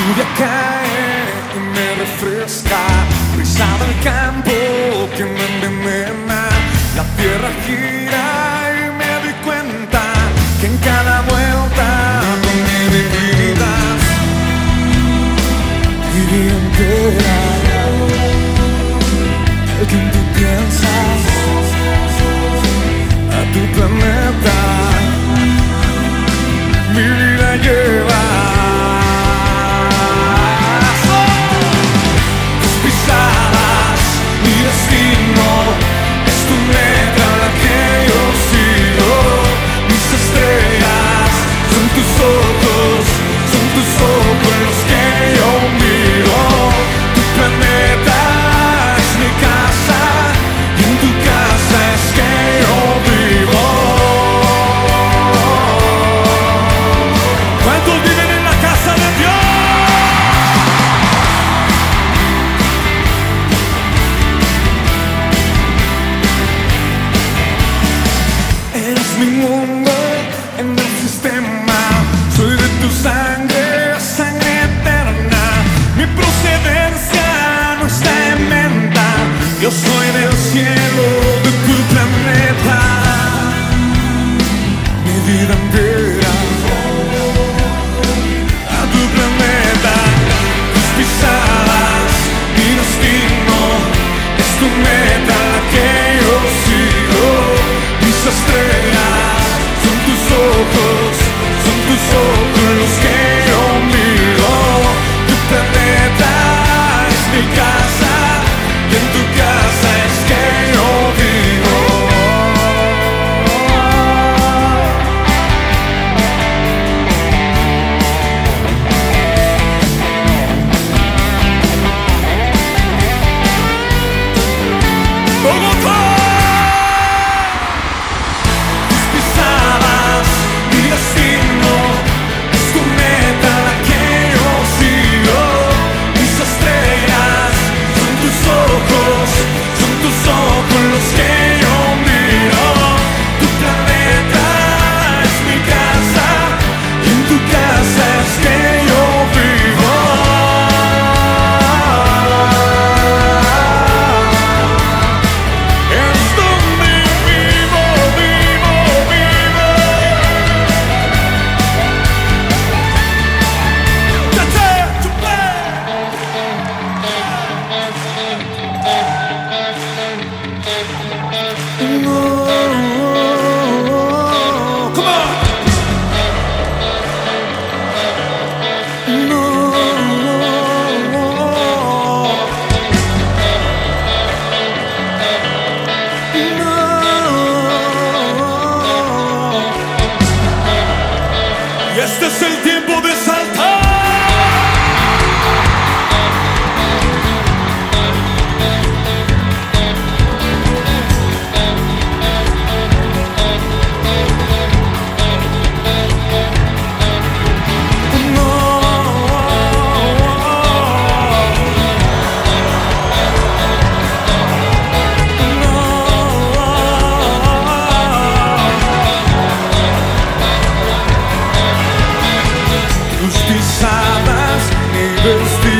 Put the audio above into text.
lluvia cae y me refresca, brisa del campo que me envenena, la tierra gira. broken. this feeling.